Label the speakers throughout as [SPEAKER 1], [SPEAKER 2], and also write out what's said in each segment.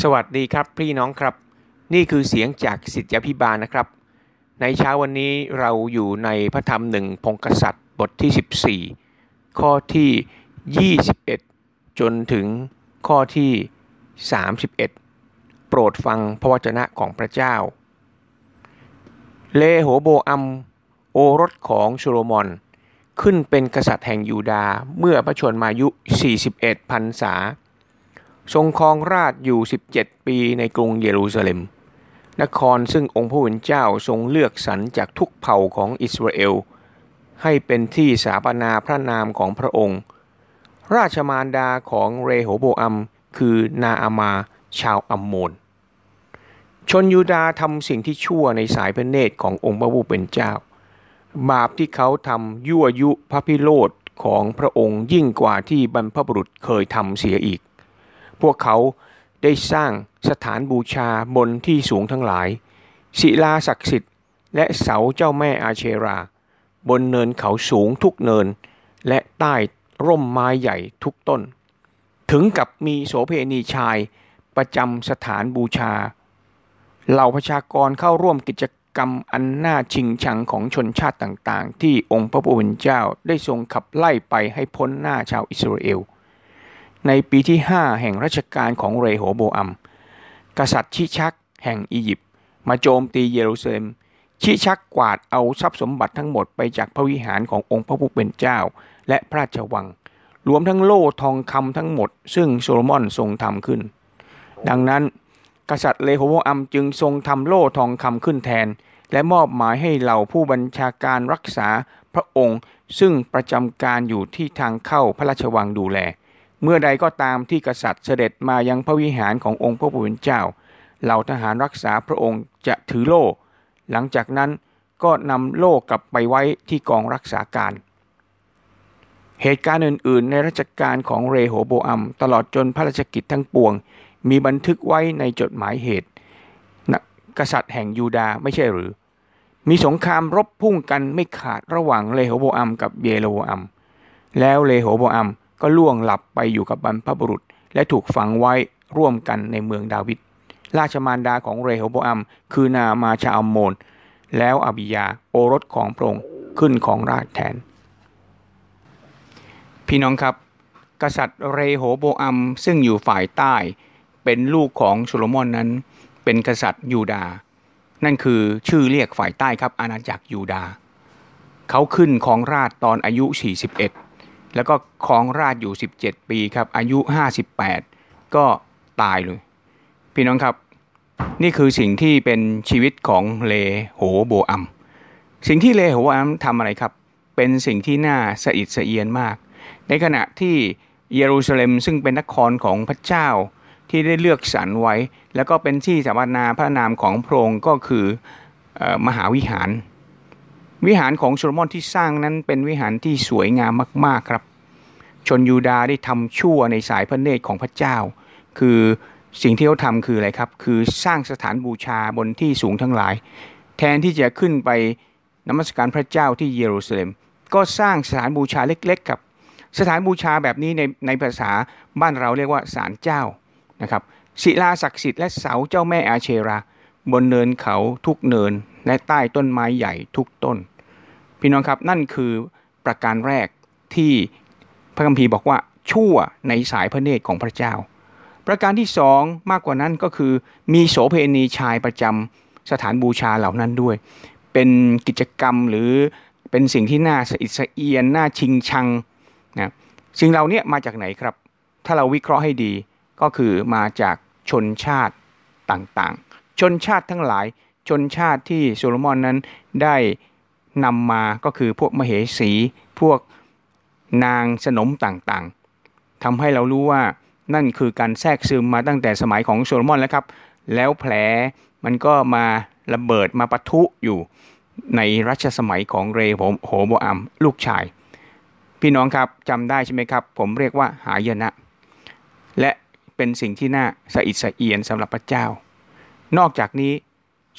[SPEAKER 1] สวัสดีครับพี่น้องครับ นี่คือเสียงจากสิทธิพิบาลนะครับ ในเช้าวันนี้เราอยู่ในพระธรรมหนึ่งพงกษัตริย์บทที่ 14 ข้อที่ 21 จนถึงข้อที่ 31 โปรดฟังพระวจนะของพระเจ้า เลโหโบอัม โอรสของโซโลมอน ขึ้นเป็นกษัตริย์แห่งยูดาห์เมื่อพระชนมายุ 41พรรษา ทรงครองราชอยู่ 17 ปีในกรุงเยรูซาเล็ม นครซึ่งองค์พระผู้เป็นเจ้าทรงเลือกสรรจากทุกเผ่าของอิสราเอล ให้เป็นที่สาปนาพระนามของพระองค์ ราชมารดาของเรโหโบอัม คือนาอามาชาวอัมโมน ชนยูดาทำสิ่งที่ชั่วในสายพระเนตรขององค์พระผู้เป็นเจ้า บาปที่เขาทำยั่วยุพระพิโรธของพระองค์ยิ่งกว่าที่บรรพบุรุษเคยทำเสียอีก พวกเขาได้สร้างสถานบูชาบนที่สูงทั้งหลาย ศิลาศักดิ์สิทธิ์ และเสาเจ้าแม่อาเชรา บนเนินเขาสูงทุกเนิน และใต้ร่มไม้ใหญ่ทุกต้น ถึงกับมีโสเพณีชายประจำสถานบูชา เหล่าประชากรเข้าร่วมกิจกรรมอันน่าชิงชังของชนชาติต่างๆ ที่องค์พระผู้เป็นเจ้าได้ทรงขับไล่ไปให้พ้นหน้าชาวอิสราเอล ในปีที่ 5 แห่งรัชกาลของเรโหโบอัม กษัตริย์ชิชักแห่งอียิปต์มาโจมตีเยรูซาเล็ม ชิชักกวาดเอาทรัพย์สมบัติทั้งหมดไปจากพระวิหารขององค์พระผู้เป็นเจ้า และพระราชวัง รวมทั้งโล่ทองคำทั้งหมด ซึ่งโซโลมอนทรงทำขึ้น ดังนั้นกษัตริย์เลโหโบอัมจึงทรงทำโล่ทองคำขึ้นแทน และมอบหมายให้เหล่าผู้บัญชาการรักษาพระองค์ ซึ่งประจำการอยู่ที่ทางเข้าพระราชวังดูแล เมื่อใดก็ตามที่กษัตริย์เสด็จมายังพระวิหารขององค์พระผู้เป็นเจ้า เหล่าทหารรักษาพระองค์จะถือโล่ หลังจากนั้นก็นำโล่กลับไปไว้ที่กองรักษาการ เหตุการณ์อื่น ๆ ในรัชกาลของเรโหโบอัม ตลอดจนพระราชกิจทั้งปวง มีบันทึกไว้ในจดหมายเหตุ กษัตริย์แห่งยูดาไม่ใช่หรือ มีสงครามรบพุ่งกันไม่ขาดระหว่างเลโหโบอัมกับเยโรโบอัม แล้วเลโหโบอัม ก็ล่วงหลับไปอยู่กับบรรพบุรุษ และถูกฝังไว้ร่วมกันในเมืองดาวิดราชมารดาของเรโฮโบอัม คือนามาชาอัมโมน แล้วอบิยาโอรสของพระองค์ขึ้นของราชแทน พี่น้องครับ กษัตริย์เรโฮโบอัมซึ่งอยู่ฝ่ายใต้ เป็นลูกของโซโลมอนนั้น เป็นกษัตริย์ยูดา นั่นคือชื่อเรียกฝ่ายใต้ครับอาณาจักรยูดา เขาขึ้นของราชตอนอายุ 41 แล้วก็ครองราชอยู่ 17 ปีครับ อายุ 58 ก็ตายเลย พี่น้องครับ นี่คือสิ่งที่เป็นชีวิตของเลโหโบอัม สิ่งที่เลโหโบอัมทำอะไรครับ เป็นสิ่งที่น่าสะอิดสะเอียนมาก ในขณะที่เยรูซาเล็มซึ่งเป็นนครของพระเจ้าที่ได้เลือกสรรไว้ แล้วก็เป็นที่สถาปนาพระนามของพระองค์ก็คือมหาวิหาร วิหารของโซโลมอนที่สร้างนั้นเป็นวิหารที่สวยงามมาก ๆครับ ชนยูดาได้ทำชั่วในสายพระเนตรของพระเจ้า คือสิ่งที่เขาทำคืออะไรครับ คือสร้างสถานบูชาบนที่สูงทั้งหลาย แทนที่จะขึ้นไปนมัสการพระเจ้าที่เยรูซาเล็ม ก็สร้างสถานบูชาเล็กๆครับ สถานบูชาแบบนี้ในในภาษาบ้านเราเรียกว่าศาลเจ้านะครับศิลาศักดิ์สิทธิ์และเสาเจ้าแม่อาเชรา บนเนินเขาทุกเนิน และใต้ต้นไม้ใหญ่ทุกต้น พี่น้องครับนั่นคือประการแรกที่พระคัมภีร์บอกว่าชั่วในสายพระเนตรของพระเจ้า ประการที่สองมากกว่านั้นก็คือมีโสเพณีชายประจำสถานบูชาเหล่านั้นด้วย เป็นกิจกรรมหรือเป็นสิ่งที่น่าสะอิดสะเอียนน่าชิงชังนะสิ่งเหล่านี้มาจากไหนครับ ถ้าเราวิเคราะห์ให้ดีก็คือมาจากชนชาติต่างๆ ชนชาติทั้งหลายชนชาติที่โซโลมอนนั้นได้ นำมาก็คือพวกมเหสี พวกนางสนมต่างๆทำให้เรารู้ว่านั่นคือการแทรกซึมมาตั้งแต่สมัยของโซโลมอนแล้วครับ แล้วแผลมันก็มาระเบิดมาปะทุอยู่ในรัชสมัยของเรโฮโบอัมลูกชาย พี่น้องครับจำได้ใช่ไหมครับ ผมเรียกว่าหายนะ และเป็นสิ่งที่น่าสะอิดสะเอียนสำหรับพระเจ้า นอกจากนี้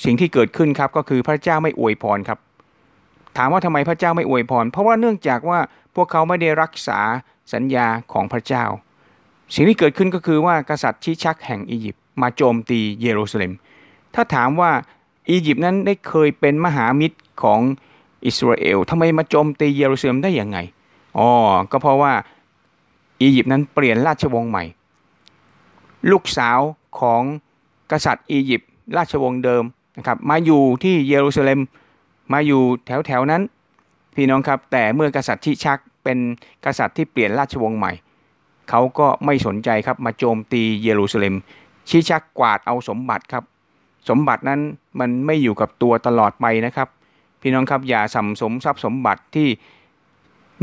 [SPEAKER 1] สิ่งที่เกิดขึ้นครับก็คือพระเจ้าไม่อวยพรครับ ถามว่าทำไมพระเจ้าไม่อวยพร เพราะว่าเนื่องจากว่าพวกเขาไม่ได้รักษาสัญญาของพระเจ้า สิ่งที่เกิดขึ้นก็คือว่ากษัตริย์ชิชักแห่งอียิปต์
[SPEAKER 2] มาโจมตีเยรูซาเล็ม ถ้าถามว่าอียิปต์นั้นได้เคยเป็นมหามิตรของอิสราเอลทำไมมาโจมตีเยรูซาเล็มได้อย่างไงอ๋อก็เพราะว่าอียิปต์นั้นเปลี่ยนราชวงศ์ใหม่ ลูกสาวของกษัตริย์อียิปต์ราชวงศ์เดิมนะครับมาอยู่ที่เยรูซาเล็ม มาอยู่แถวแถวนั้น พี่น้องครับ แต่เมื่อกษัตริย์ที่ชักเป็นกษัตริย์ที่เปลี่ยนราชวงศ์ใหม่ เขาก็ไม่สนใจครับมาโจมตีเยรูซาเล็มชี้ชักกวาดเอาสมบัติครับ สมบัตินั้นมันไม่อยู่กับตัวตลอดไปนะครับ พี่น้องครับอย่าสัมสมทรัพย์สมบัติที่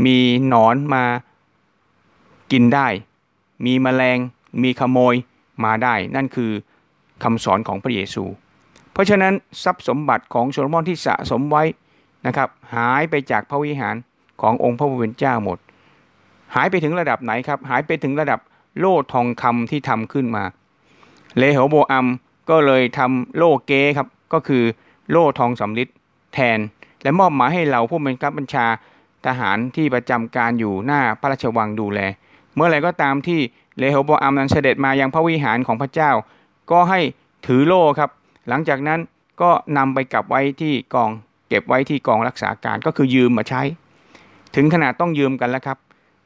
[SPEAKER 2] มีหนอนมากินได้ มีแมลง มีขโมยมาได้ นั่นคือคำสอนของพระเยซู เพราะฉะนั้นทรัพย์สมบัติของโซโลมอนที่สะสมไว้นะครับ หายไปจากพระวิหารขององค์พระผู้เป็นเจ้าหมด หายไปถึงระดับไหนครับ หายไปถึงระดับโล่ทองคำที่ทำขึ้นมา เลโฮโบอัมก็เลยทำโล่เก้ครับ ก็คือโล่ทองสำริดแทน และมอบหมายให้เราผู้เป็นคับบัญชาทหารที่ประจำการอยู่หน้าพระราชวังดูแล เมื่อไรก็ตามที่เลโฮโบอัมนั้นเสด็จมายังพระวิหารของพระเจ้า ก็ให้ถือโล่ครับ หลังจากนั้นก็นำไปกลับไว้ที่กอง เก็บไว้ที่กองรักษาการก็คือยืมมาใช้ ถึงขนาดต้องยืมกันแล้วครับ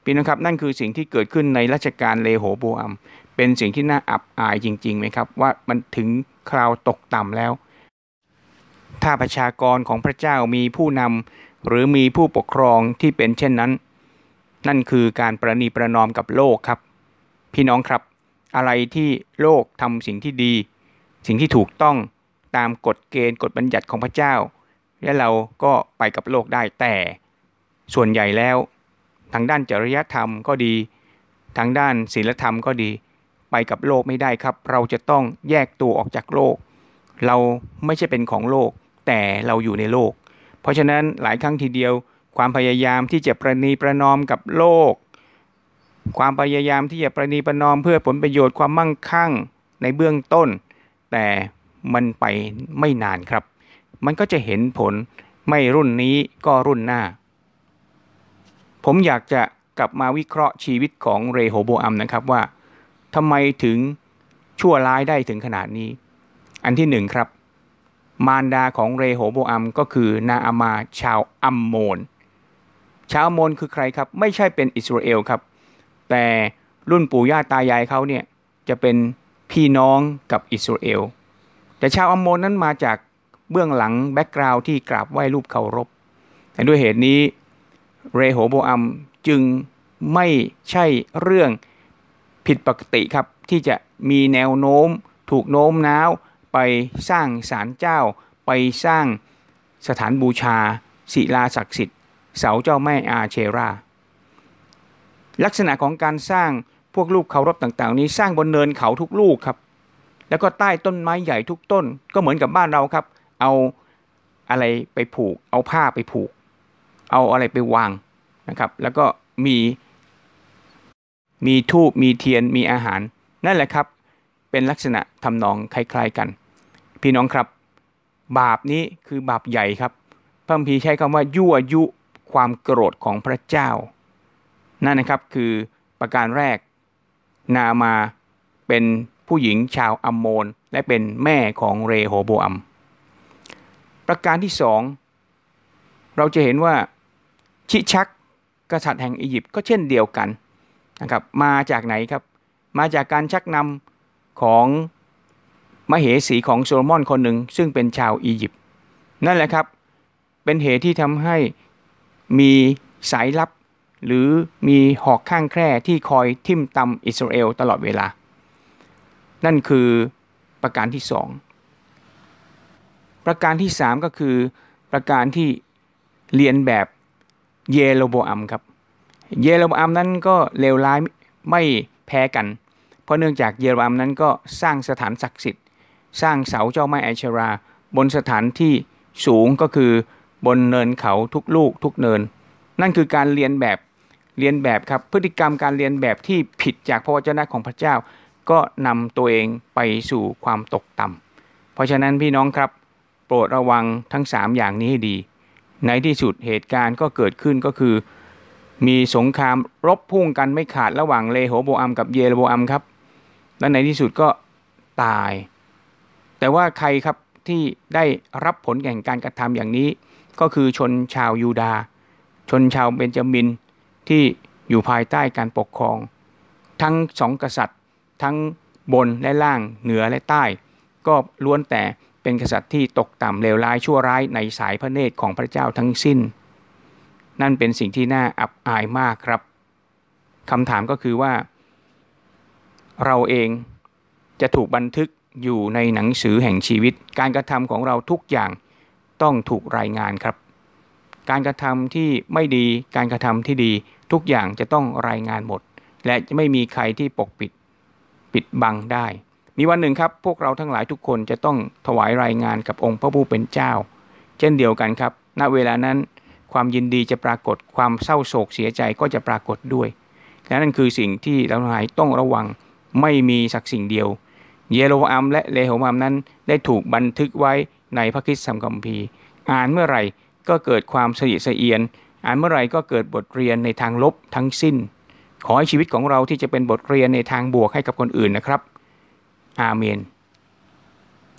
[SPEAKER 2] พี่นะครับนั่นคือสิ่งที่เกิดขึ้นในรัชกาลเลโฮโบอัม เป็นสิ่งที่น่าอับอายจริงๆไหมครับ ว่ามันถึงคราวตกต่ำแล้ว ถ้าประชากรของพระเจ้ามีผู้นำหรือมีผู้ปกครองที่เป็นเช่นนั้น นั่นคือการประนีประนอมกับโลกครับ พี่น้องครับ อะไรที่โลกทำสิ่งที่ดี สิ่งที่ถูกต้องตามกฎเกณฑ์กฎบัญญัติของพระเจ้า และเราก็ไปกับโลกได้แต่ ส่วนใหญ่แล้ว ทางด้านจริยธรรมก็ดี ทางด้านศีลธรรมก็ดี ไปกับโลกไม่ได้ครับ เราจะต้องแยกตัวออกจากโลก เราไม่ใช่เป็นของโลก แต่เราอยู่ในโลก เพราะฉะนั้นหลายครั้งทีเดียว ความพยายามที่จะประนีประนอมกับโลก ความพยายามที่จะประนีประนอมเพื่อผลประโยชน์ความมั่งคั่งในเบื้องต้น แต่มันไปไม่นานครับ มันก็จะเห็นผลไม่รุ่นนี้ก็รุ่นหน้า ผมอยากจะกลับมาวิเคราะห์ชีวิตของเรโฮโบอัมนะครับว่าทำไมถึงชั่วร้ายได้ถึงขนาดนี้ อันที่หนึ่งครับ มารดาของเรโฮโบอัมก็คือนาอามาชาวอัมโมน ชาวอัมโมนคือใครครับ ไม่ใช่เป็นอิสราเอลครับ แต่รุ่นปู่ย่าตายายเขาเนี่ยจะเป็น พี่น้องกับอิสราเอล แต่ชาวอัมโมนนั้นมาจากเบื้องหลัง background ที่กราบไหว้รูปเคารพแต่ด้วยเหตุนี้เรโฮโบอัมจึงไม่ใช่เรื่องผิดปกติครับ ที่จะมีแนวโน้ม ถูกโน้มน้าวไปสร้างศาลเจ้า ไปสร้างสถานบูชา ศิลาศักดิ์สิทธิ์ เสาเจ้าแม่อาเชรา ลักษณะของการสร้าง พวกลูกเคารพต่างๆ นี้สร้างบนเนินเขาทุกลูกครับ แล้วก็ใต้ต้นไม้ใหญ่ทุกต้น ก็เหมือนกับบ้านเราครับ เอาอะไรไปผูก เอาผ้าไปผูก เอาอะไรไปวางนะครับ แล้วก็มีมีทูบมีเทียนมีอาหาร นั่นแหละครับ เป็นลักษณะทำนองคล้ายๆกัน พี่น้องครับ บาปนี้คือบาปใหญ่ครับพระพีใช้คำว่ายั่วยุความโกรธของพระเจ้า นั่นนะครับคือประการแรก นามาเป็นผู้หญิงชาวอัมโมน และเป็นแม่ของเรโฮโบอัม ประการที่สองเราจะเห็นว่าชิชักกษัตริย์แห่งอียิปต์ก็เช่นเดียวกันนะครับมาจากไหนครับ มาจากการชักนำของมเหสีของโซโลมอนคนหนึ่งซึ่งเป็นชาวอียิปต์นั่นแหละครับ เป็นเหตุที่ทำให้มีสายลับ หรือมีหอกข้างแคร่ที่คอยทิ่มตำอิสราเอลตลอดเวลา นั่นคือประการที่สองประการที่สามก็คือประการที่เรียนแบบเยโรโบอัมครับ เยโรโบอัมนั้นก็เลวร้ายไม่แพ้กัน เพราะเนื่องจากเยโรโบอัมนั้นก็สร้างสถานศักดิ์สิทธิ์ สร้างเสาเจ้าแม่ไอชรา บนสถานที่สูงก็คือบนเนินเขาทุกลูกทุกเนิน นั่นคือการเรียนแบบ เรียนแบบครับ พฤติกรรมการเรียนแบบที่ผิดจากพระวจนะของพระเจ้า ก็นำตัวเองไปสู่ความตกต่ำเพราะฉะนั้นพี่น้องครับ โปรดระวังทั้ง 3 อย่างนี้ให้ดี ในที่สุดเหตุการณ์ก็เกิดขึ้นก็คือ มีสงครามรบพุ่งกันไม่ขาดระหว่างเลโฮโบอัมกับเยโรโบอัมครับ และในที่สุดก็ตาย แต่ว่าใครครับที่ได้รับผลแห่งการกระทำอย่างนี้ ก็คือชนชาวยูดา ชนชาวเบนจามิน ที่อยู่ภายใต้การปกครอง ทั้งสองกษัตริย์ ทั้งบนและล่างเหนือและใต้ ก็ล้วนแต่เป็นกษัตริย์ที่ตกต่ำเลวร้ายชั่วร้ายในสายพระเนตรของพระเจ้าทั้งสิ้น นั่นเป็นสิ่งที่น่าอับอายมากครับคำถามก็คือว่า เราเองจะถูกบันทึกอยู่ในหนังสือแห่งชีวิต การกระทำของเราทุกอย่างต้องถูกรายงานครับ การกระทำที่ไม่ดีการกระทำที่ดี ทุกอย่างจะต้องรายงานหมด และจะไม่มีใครที่ปกปิดปิดบังได้ มีวันหนึ่งครับ พวกเราทั้งหลายทุกคนจะต้องถวายรายงานกับองค์พระผู้เป็นเจ้า เช่นเดียวกันครับ ณเวลานั้นความยินดีจะปรากฏความเศร้าโศกเสียใจก็จะปรากฏด้วยและนั่นคือสิ่งที่เราทั้งหลายต้องระวังไม่มีสักสิ่งเดียว เยโรอัมและเลโฮมามนั้นได้ถูกบันทึกไว้ในพระคิดสัมคัมภีร์อ่านเมื่อไหร่ ก็เกิดความสยิดสเอียนอ่านเมื่อไรก็เกิดบทเรียนในทางลบทั้งสิ้น ขอให้ชีวิตของเราที่จะเป็นบทเรียนในทางบวกให้กับคนอื่นนะครับ อาเมน